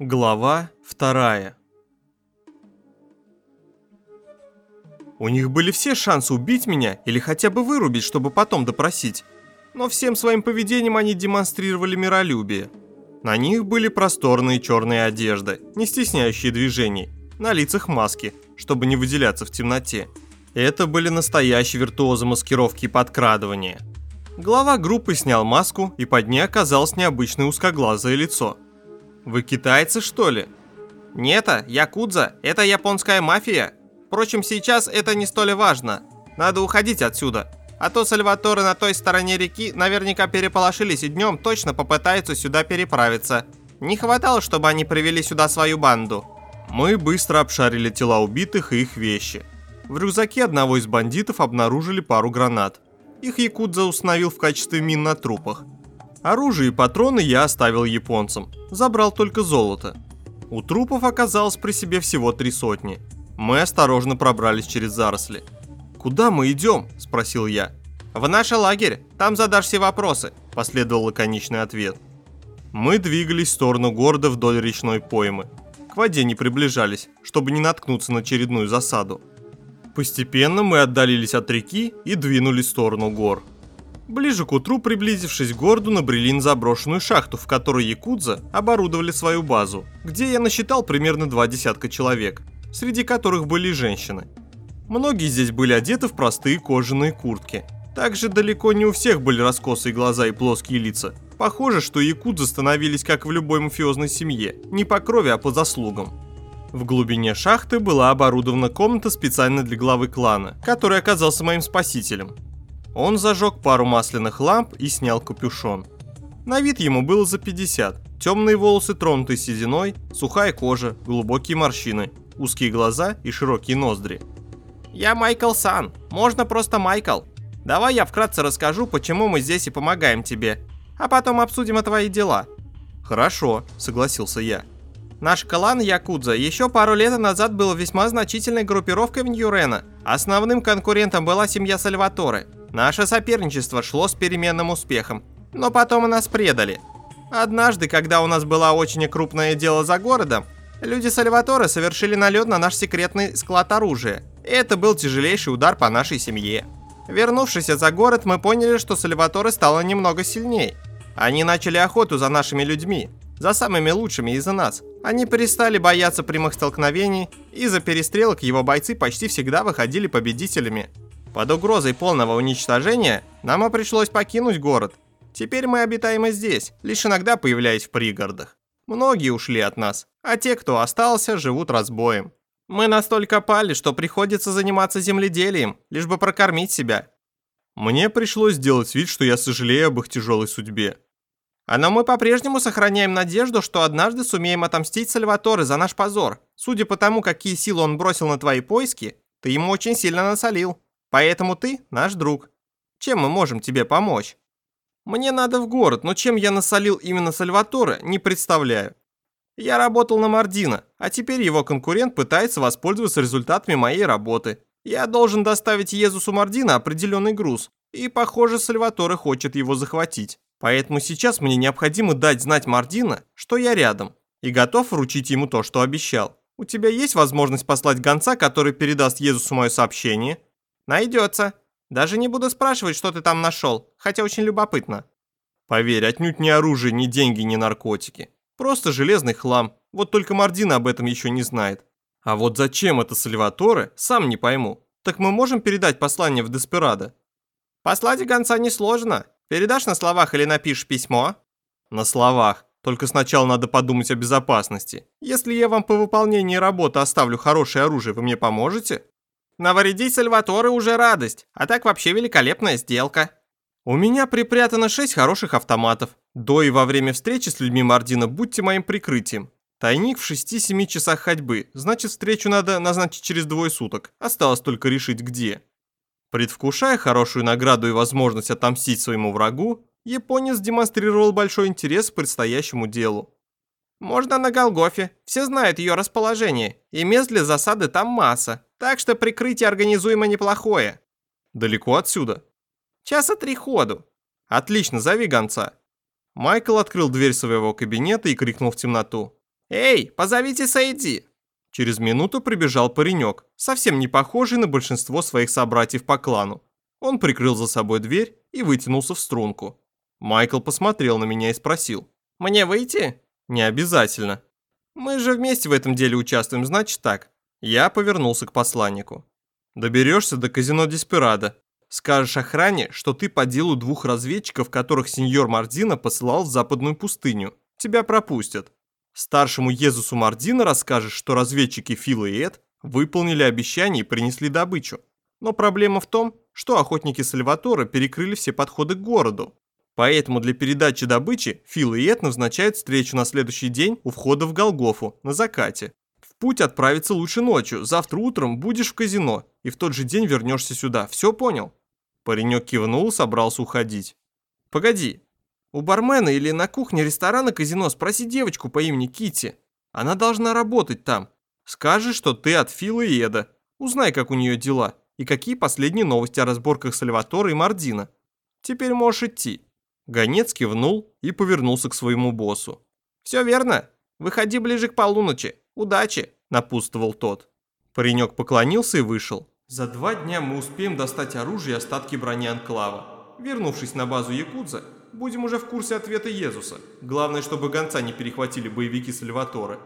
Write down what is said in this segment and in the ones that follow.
Глава вторая. У них были все шансы убить меня или хотя бы вырубить, чтобы потом допросить. Но всем своим поведением они демонстрировали миролюбие. На них были просторные черные одежды, не стесняющие движений, на лицах маски, чтобы не выделяться в темноте. Это были настоящие виртуозы маскировки и подкрадывания. Глава группы снял маску, и под ней оказалось необычное узкоглазое лицо. «Вы китайцы, что ли?» «Нет, якудза, это японская мафия. Впрочем, сейчас это не столь важно. Надо уходить отсюда. А то Сальваторы на той стороне реки наверняка переполошились и днем точно попытаются сюда переправиться. Не хватало, чтобы они привели сюда свою банду». Мы быстро обшарили тела убитых и их вещи. В рюкзаке одного из бандитов обнаружили пару гранат. Их Якудза установил в качестве мин на трупах. Оружие и патроны я оставил японцам, забрал только золото. У трупов оказалось при себе всего три сотни. Мы осторожно пробрались через заросли. «Куда мы идем?» – спросил я. «В наш лагерь, там задашь все вопросы», – последовал лаконичный ответ. Мы двигались в сторону города вдоль речной поймы. К воде не приближались, чтобы не наткнуться на очередную засаду. Постепенно мы отдалились от реки и двинулись в сторону гор. Ближе к утру, приблизившись к городу, набрели на заброшенную шахту, в которой якудза оборудовали свою базу, где я насчитал примерно два десятка человек, среди которых были женщины. Многие здесь были одеты в простые кожаные куртки. Также далеко не у всех были раскосые глаза и плоские лица. Похоже, что якудзы становились как в любой мафиозной семье, не по крови, а по заслугам. В глубине шахты была оборудована комната специально для главы клана, который оказался моим спасителем. Он зажег пару масляных ламп и снял капюшон. На вид ему было за 50. Темные волосы тронутые сединой, сухая кожа, глубокие морщины, узкие глаза и широкие ноздри. «Я Майкл Сан, можно просто Майкл. Давай я вкратце расскажу, почему мы здесь и помогаем тебе, а потом обсудим твои дела». «Хорошо», — согласился я. Наш клан Якудза еще пару лет назад был весьма значительной группировкой в Ньюрена. Основным конкурентом была семья Сальваторе. Наше соперничество шло с переменным успехом, но потом нас предали. Однажды, когда у нас было очень крупное дело за городом, люди Сальваторе совершили налет на наш секретный склад оружия. Это был тяжелейший удар по нашей семье. Вернувшись за город, мы поняли, что Сальваторе стало немного сильнее. Они начали охоту за нашими людьми, за самыми лучшими из нас. Они перестали бояться прямых столкновений, из-за перестрелок его бойцы почти всегда выходили победителями. Под угрозой полного уничтожения нам и пришлось покинуть город. Теперь мы обитаем и здесь, лишь иногда появляясь в пригородах. Многие ушли от нас, а те, кто остался, живут разбоем. Мы настолько пали, что приходится заниматься земледелием, лишь бы прокормить себя. Мне пришлось сделать вид, что я сожалею об их тяжелой судьбе. А но мы по-прежнему сохраняем надежду, что однажды сумеем отомстить Сальваторе за наш позор. Судя по тому, какие силы он бросил на твои поиски, ты ему очень сильно насолил. Поэтому ты наш друг. Чем мы можем тебе помочь? Мне надо в город, но чем я насолил именно Сальваторе, не представляю. Я работал на Мардина, а теперь его конкурент пытается воспользоваться результатами моей работы. Я должен доставить Езусу Мардина определенный груз, и, похоже, Сальваторе хочет его захватить. Поэтому сейчас мне необходимо дать знать Мардина, что я рядом, и готов вручить ему то, что обещал. У тебя есть возможность послать гонца, который передаст Езусу мое сообщение? Найдется. Даже не буду спрашивать, что ты там нашел, хотя очень любопытно. Поверь, отнюдь ни оружие, ни деньги, ни наркотики. Просто железный хлам. Вот только Мардина об этом еще не знает. А вот зачем это Сальваторе, сам не пойму. Так мы можем передать послание в Деспирадо? Послать гонца несложно. Передашь на словах или напишешь письмо? На словах. Только сначала надо подумать о безопасности. Если я вам по выполнении работы оставлю хорошее оружие, вы мне поможете? Навредить Сальваторе уже радость, а так вообще великолепная сделка. У меня припрятано 6 хороших автоматов. До и во время встречи с людьми Мардина будьте моим прикрытием. Тайник в 6-7 часах ходьбы, значит встречу надо назначить через двое суток. Осталось только решить где. Предвкушая хорошую награду и возможность отомстить своему врагу, японец демонстрировал большой интерес к предстоящему делу. «Можно на Голгофе, все знают ее расположение, и мест для засады там масса, так что прикрытие организуемо неплохое». «Далеко отсюда?» «Часа три ходу». «Отлично, зови гонца». Майкл открыл дверь своего кабинета и крикнул в темноту. «Эй, позовите Сейди!» Через минуту прибежал паренек, совсем не похожий на большинство своих собратьев по клану. Он прикрыл за собой дверь и вытянулся в струнку. Майкл посмотрел на меня и спросил. «Мне выйти?» «Не обязательно. Мы же вместе в этом деле участвуем, значит так». Я повернулся к посланнику. «Доберешься до казино Деспирадо. Скажешь охране, что ты по делу двух разведчиков, которых сеньор Мардина посылал в западную пустыню. Тебя пропустят. Старшему Езусу Мардина расскажешь, что разведчики Фил и Эд выполнили обещание и принесли добычу. Но проблема в том, что охотники Сальватора перекрыли все подходы к городу. Поэтому для передачи добычи Фил и Эд назначают встречу на следующий день у входа в Голгофу, на закате. В путь отправиться лучше ночью, завтра утром будешь в казино, и в тот же день вернешься сюда, все понял?» Паренек кивнул, собрался уходить. «Погоди, у бармена или на кухне ресторана казино спроси девочку по имени Кити. Она должна работать там. Скажи, что ты от Фила и Эда. Узнай, как у нее дела и какие последние новости о разборках Сальватора и Мардина. Теперь можешь идти». Гонец кивнул и повернулся к своему боссу. «Все верно. Выходи ближе к полуночи. Удачи!» – напутствовал тот. Паренек поклонился и вышел. «За два дня мы успеем достать оружие и остатки брони Анклава. Вернувшись на базу Якудза, будем уже в курсе ответа Езуса. Главное, чтобы гонца не перехватили боевики Сальваторы».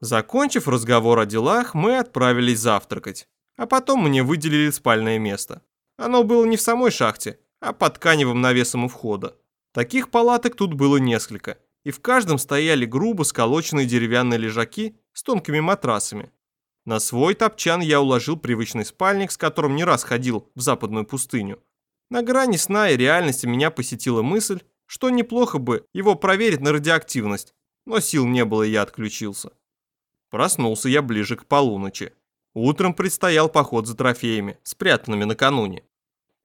Закончив разговор о делах, мы отправились завтракать. А потом мне выделили спальное место. Оно было не в самой шахте, а под тканевым навесом у входа. Таких палаток тут было несколько, и в каждом стояли грубо сколоченные деревянные лежаки с тонкими матрасами. На свой топчан я уложил привычный спальник, с которым не раз ходил в западную пустыню. На грани сна и реальности меня посетила мысль, что неплохо бы его проверить на радиоактивность, но сил не было и я отключился. Проснулся я ближе к полуночи. Утром предстоял поход за трофеями, спрятанными накануне.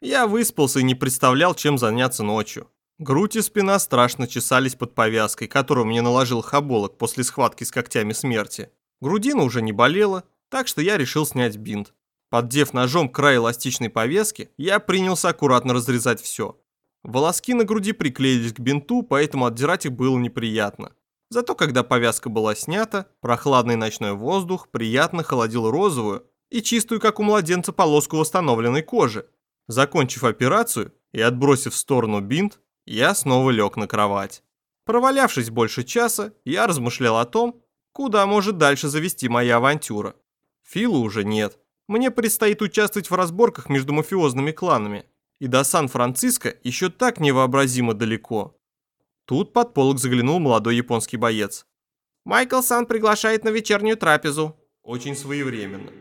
Я выспался и не представлял, чем заняться ночью. Грудь и спина страшно чесались под повязкой, которую мне наложил хаболок после схватки с когтями смерти. Грудина уже не болела, так что я решил снять бинт. Поддев ножом край эластичной повязки, я принялся аккуратно разрезать все. Волоски на груди приклеились к бинту, поэтому отдирать их было неприятно. Зато когда повязка была снята, прохладный ночной воздух приятно холодил розовую и чистую, как у младенца, полоску восстановленной кожи. Закончив операцию и отбросив в сторону бинт, я снова лег на кровать. Провалявшись больше часа, я размышлял о том, куда может дальше завести моя авантюра. Фила уже нет. Мне предстоит участвовать в разборках между мафиозными кланами. И до Сан-Франциско еще так невообразимо далеко. Тут под полок заглянул молодой японский боец. «Майкл Сан приглашает на вечернюю трапезу». «Очень своевременно».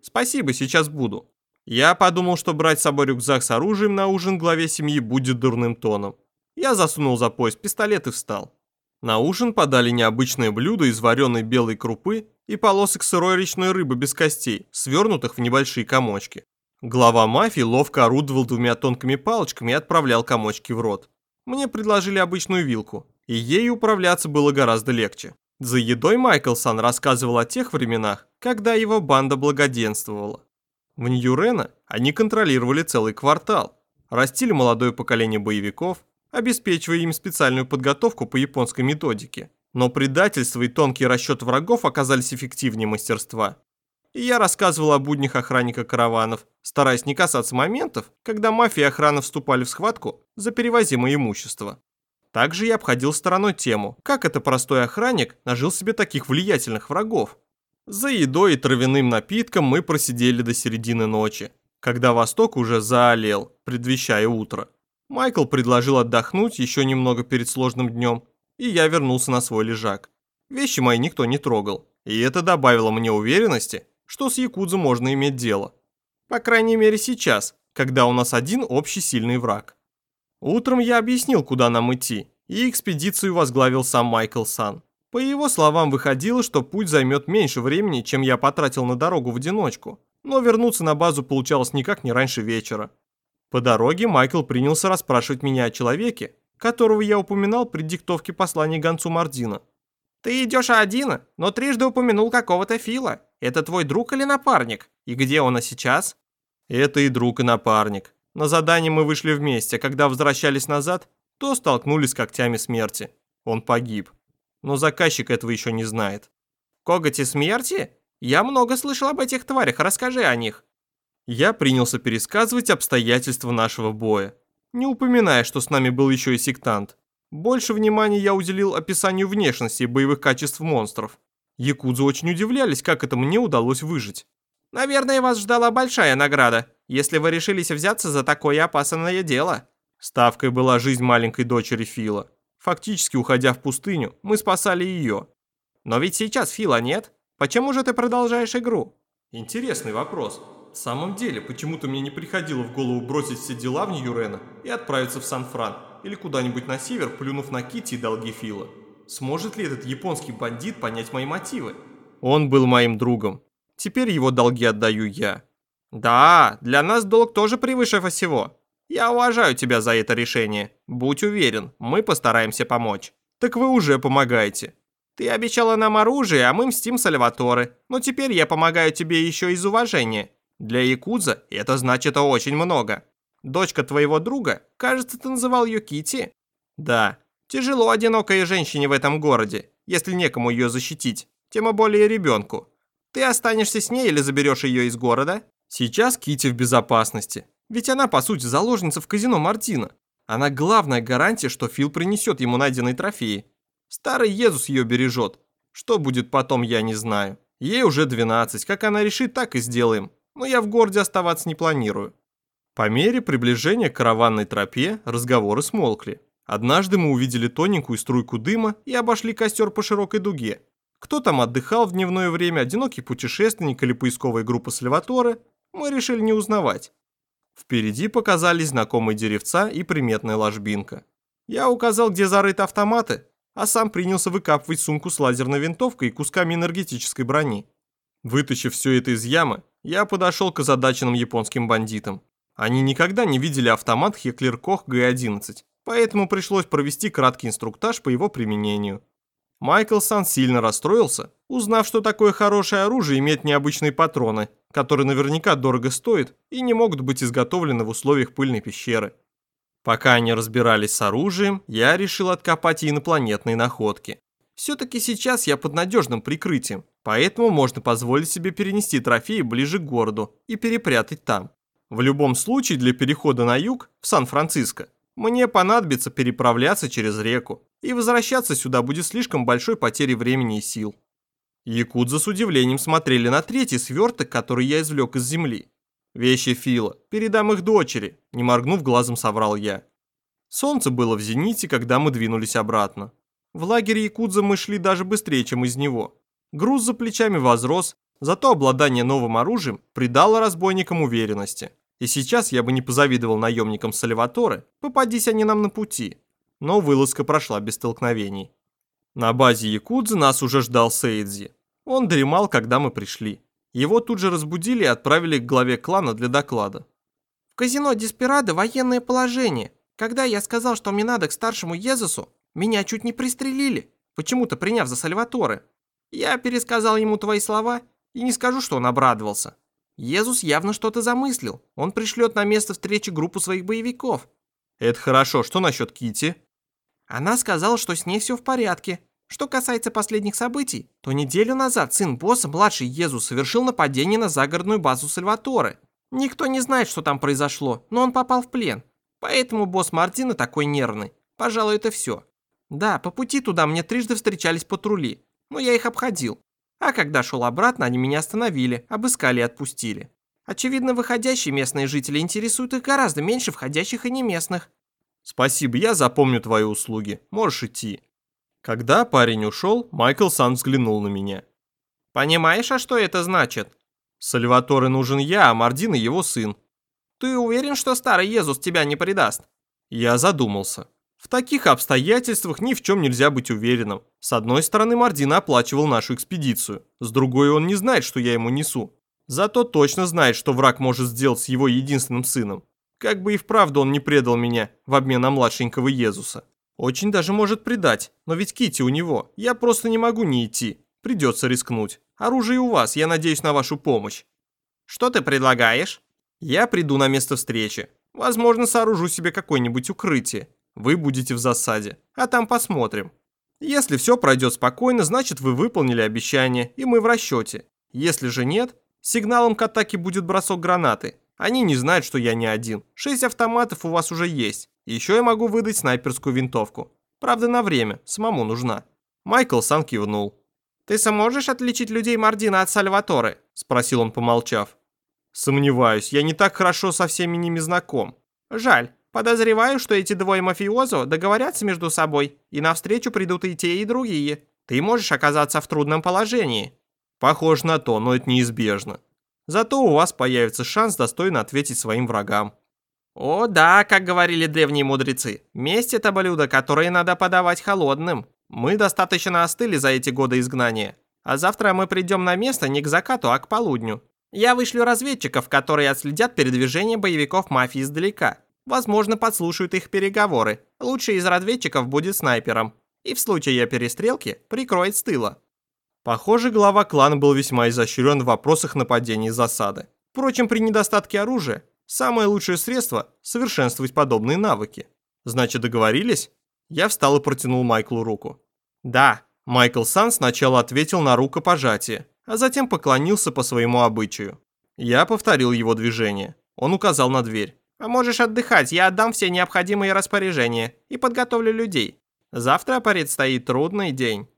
«Спасибо, сейчас буду». Я подумал, что брать с собой рюкзак с оружием на ужин главе семьи будет дурным тоном. Я засунул за пояс пистолет и встал. На ужин подали необычное блюдо из вареной белой крупы и полосок сырой речной рыбы без костей, свернутых в небольшие комочки. Глава мафии ловко орудовал двумя тонкими палочками и отправлял комочки в рот. Мне предложили обычную вилку, и ей управляться было гораздо легче. За едой Майклсон рассказывал о тех временах, когда его банда благоденствовала. В Нью-Рено они контролировали целый квартал, растили молодое поколение боевиков, обеспечивая им специальную подготовку по японской методике. Но предательство и тонкий расчет врагов оказались эффективнее мастерства. И я рассказывал о буднях охранника караванов, стараясь не касаться моментов, когда мафия и охрана вступали в схватку за перевозимое имущество. Также я обходил стороной тему, как это простой охранник нажил себе таких влиятельных врагов. За едой и травяным напитком мы просидели до середины ночи, когда восток уже заолел, предвещая утро. Майкл предложил отдохнуть еще немного перед сложным днем, и я вернулся на свой лежак. Вещи мои никто не трогал, и это добавило мне уверенности, что с Якудзо можно иметь дело. По крайней мере сейчас, когда у нас один общий сильный враг. Утром я объяснил, куда нам идти, и экспедицию возглавил сам Майкл Сан. По его словам, выходило, что путь займет меньше времени, чем я потратил на дорогу в одиночку, но вернуться на базу получалось никак не раньше вечера. По дороге Майкл принялся расспрашивать меня о человеке, которого я упоминал при диктовке послания гонцу Мардина. «Ты идешь один, но трижды упомянул какого-то Фила. Это твой друг или напарник? И где он сейчас?» «Это и друг, и напарник. На задание мы вышли вместе, а когда возвращались назад, то столкнулись с когтями смерти. Он погиб». Но заказчик этого еще не знает. Коготи смерти? Я много слышал об этих тварях, расскажи о них. Я принялся пересказывать обстоятельства нашего боя, не упоминая, что с нами был еще и сектант. Больше внимания я уделил описанию внешности и боевых качеств монстров. Якудзы очень удивлялись, как это мне удалось выжить. Наверное, вас ждала большая награда, если вы решились взяться за такое опасное дело. Ставкой была жизнь маленькой дочери Фила. Фактически, уходя в пустыню, мы спасали ее. Но ведь сейчас Фила нет. Почему же ты продолжаешь игру? Интересный вопрос. В самом деле, почему-то мне не приходило в голову бросить все дела в Нью-Рена и отправиться в Сан-Фран или куда-нибудь на север, плюнув на Кити и долги Фила. Сможет ли этот японский бандит понять мои мотивы? Он был моим другом. Теперь его долги отдаю я. Да, для нас долг тоже превыше всего. Я уважаю тебя за это решение. Будь уверен, мы постараемся помочь. Так вы уже помогаете. Ты обещала нам оружие, а мы мстим Сальваторе. Но теперь я помогаю тебе еще из уважения. Для Якудза это значит очень много. Дочка твоего друга, кажется, ты называл ее Кити. Да, тяжело одинокой женщине в этом городе, если некому ее защитить, тем более ребенку. Ты останешься с ней или заберешь ее из города? Сейчас Кити в безопасности, ведь она, по сути, заложница в казино Мартина. Она главная гарантия, что Фил принесет ему найденные трофеи. Старый Езус ее бережет. Что будет потом, я не знаю. Ей уже 12, как она решит, так и сделаем но я в городе оставаться не планирую. По мере приближения к караванной тропе разговоры смолкли. Однажды мы увидели тоненькую струйку дыма и обошли костер по широкой дуге. Кто там отдыхал в дневное время, одинокий путешественник или поисковая группа Сальваторе, мы решили не узнавать. Впереди показались знакомые деревца и приметная ложбинка. Я указал, где зарыты автоматы, а сам принялся выкапывать сумку с лазерной винтовкой и кусками энергетической брони. Вытащив все это из ямы, я подошел к озадаченным японским бандитам. Они никогда не видели автомат Хеклер Кох Г-11, поэтому пришлось провести краткий инструктаж по его применению. Майкл Сан сильно расстроился, узнав, что такое хорошее оружие имеет необычные патроны, которые наверняка дорого стоят и не могут быть изготовлены в условиях пыльной пещеры. Пока они разбирались с оружием, я решил откопать инопланетные находки. Все-таки сейчас я под надежным прикрытием, поэтому можно позволить себе перенести трофеи ближе к городу и перепрятать там. В любом случае для перехода на юг, в Сан-Франциско, мне понадобится переправляться через реку, и возвращаться сюда будет слишком большой потерей времени и сил. Якудза с удивлением смотрели на третий сверток, который я извлек из земли. «Вещи Фила, передам их дочери», не моргнув глазом соврал я. Солнце было в зените, когда мы двинулись обратно. В лагере Якудза мы шли даже быстрее, чем из него. Груз за плечами возрос, зато обладание новым оружием придало разбойникам уверенности. И сейчас я бы не позавидовал наемникам Сальваторе, попадись они нам на пути. Но вылазка прошла без столкновений. На базе Якудзы нас уже ждал Сейдзи. Он дремал, когда мы пришли. Его тут же разбудили и отправили к главе клана для доклада. В казино Деспирадо военное положение. Когда я сказал, что мне надо к старшему Езусу, меня чуть не пристрелили, почему-то приняв за Сальваторе. Я пересказал ему твои слова и не скажу, что он обрадовался. Езус явно что-то замыслил. Он пришлет на место встречи группу своих боевиков. Это хорошо. Что насчет Кити? Она сказала, что с ней все в порядке. Что касается последних событий, то неделю назад сын босса, младший Езус, совершил нападение на загородную базу Сальваторе. Никто не знает, что там произошло, но он попал в плен. Поэтому босс Мартина такой нервный. Пожалуй, это все. Да, по пути туда мне трижды встречались патрули, но я их обходил. А когда шел обратно, они меня остановили, обыскали и отпустили. Очевидно, выходящие местные жители интересуют их гораздо меньше входящих и не местных. Спасибо, я запомню твои услуги. Можешь идти. Когда парень ушел, Майкл сам взглянул на меня. Понимаешь, а что это значит? Сальваторе нужен я, а Мардин его сын. Ты уверен, что старый Езус тебя не предаст? Я задумался. В таких обстоятельствах ни в чем нельзя быть уверенным. С одной стороны, Мардина оплачивал нашу экспедицию, с другой он не знает, что я ему несу. Зато точно знает, что враг может сделать с его единственным сыном. Как бы и вправду он не предал меня в обмен на младшенького Езуса. Очень даже может предать, но ведь Кити у него. Я просто не могу не идти. Придется рискнуть. Оружие у вас, я надеюсь на вашу помощь. Что ты предлагаешь? Я приду на место встречи. Возможно, сооружу себе какое-нибудь укрытие. Вы будете в засаде, а там посмотрим. Если все пройдет спокойно, значит вы выполнили обещание, и мы в расчете. Если же нет, сигналом к атаке будет бросок гранаты. Они не знают, что я не один. Шесть автоматов у вас уже есть. Еще я могу выдать снайперскую винтовку. Правда, на время, самому нужна. Майкл сам кивнул. «Ты сможешь отличить людей Мардина от Сальваторы?» – спросил он, помолчав. «Сомневаюсь, я не так хорошо со всеми ними знаком». «Жаль. Подозреваю, что эти двое мафиозо договорятся между собой, и навстречу придут и те, и другие. Ты можешь оказаться в трудном положении». «Похоже на то, но это неизбежно. Зато у вас появится шанс достойно ответить своим врагам». «О да, как говорили древние мудрецы, месть – это блюдо, которое надо подавать холодным. Мы достаточно остыли за эти годы изгнания, а завтра мы придем на место не к закату, а к полудню. Я вышлю разведчиков, которые отследят передвижение боевиков мафии издалека. Возможно, подслушают их переговоры. Лучший из разведчиков будет снайпером. И в случае перестрелки прикроет с тыла. Похоже, глава клана был весьма изощрен в вопросах нападений и засады. Впрочем, при недостатке оружия, самое лучшее средство – совершенствовать подобные навыки. Значит, договорились? Я встал и протянул Майклу руку. «Да». Майкл Сан сначала ответил на рукопожатие, а затем поклонился по своему обычаю. Я повторил его движение. Он указал на дверь. А можешь отдыхать, я отдам все необходимые распоряжения и подготовлю людей. Завтра предстоит трудный день».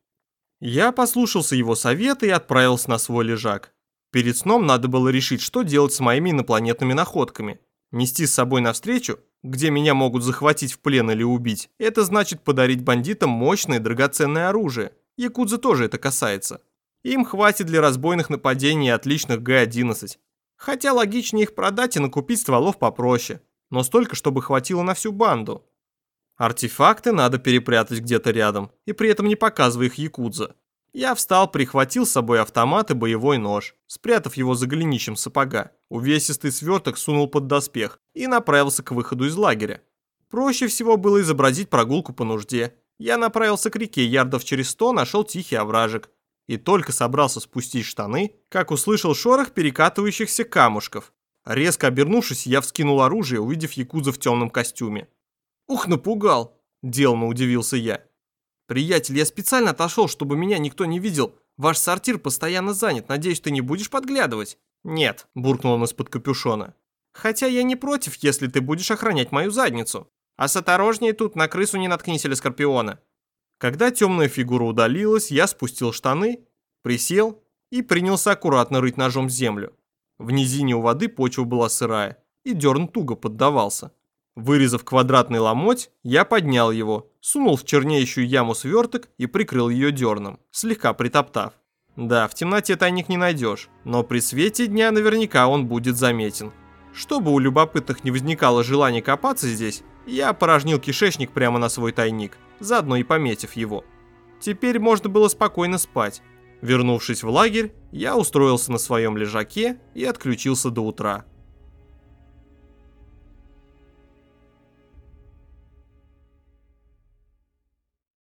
Я послушался его совета и отправился на свой лежак. Перед сном надо было решить, что делать с моими инопланетными находками. Нести с собой навстречу, где меня могут захватить в плен или убить, это значит подарить бандитам мощное драгоценное оружие. Якудза тоже это касается. Им хватит для разбойных нападений отличных Г-11. Хотя логичнее их продать и накупить стволов попроще, но столько, чтобы хватило на всю банду. Артефакты надо перепрятать где-то рядом, и при этом не показывая их якудза. Я встал, прихватил с собой автомат и боевой нож, спрятав его за голенищем сапога. Увесистый сверток сунул под доспех и направился к выходу из лагеря. Проще всего было изобразить прогулку по нужде. Я направился к реке, ярдов через сто нашел тихий овражек, и только собрался спустить штаны, как услышал шорох перекатывающихся камушков. Резко обернувшись, я вскинул оружие, увидев якуза в темном костюме. «Ух, напугал!» – деланно удивился я. «Приятель, я специально отошел, чтобы меня никто не видел. Ваш сортир постоянно занят, надеюсь, ты не будешь подглядывать?» «Нет», – буркнул он из-под капюшона. «Хотя я не против, если ты будешь охранять мою задницу. А с осторожнее тут на крысу не наткнись или скорпиона. Когда темная фигура удалилась, я спустил штаны, присел и принялся аккуратно рыть ножом землю. В низине у воды почва была сырая, и дерн туго поддавался. Вырезав квадратный ломоть, я поднял его, сунул в чернеющую яму сверток и прикрыл ее дерном, слегка притоптав. Да, в темноте тайник не найдешь, но при свете дня наверняка он будет заметен. Чтобы у любопытных не возникало желания копаться здесь, я опорожнил кишечник прямо на свой тайник заодно и пометив его. Теперь можно было спокойно спать. Вернувшись в лагерь, я устроился на своем лежаке и отключился до утра.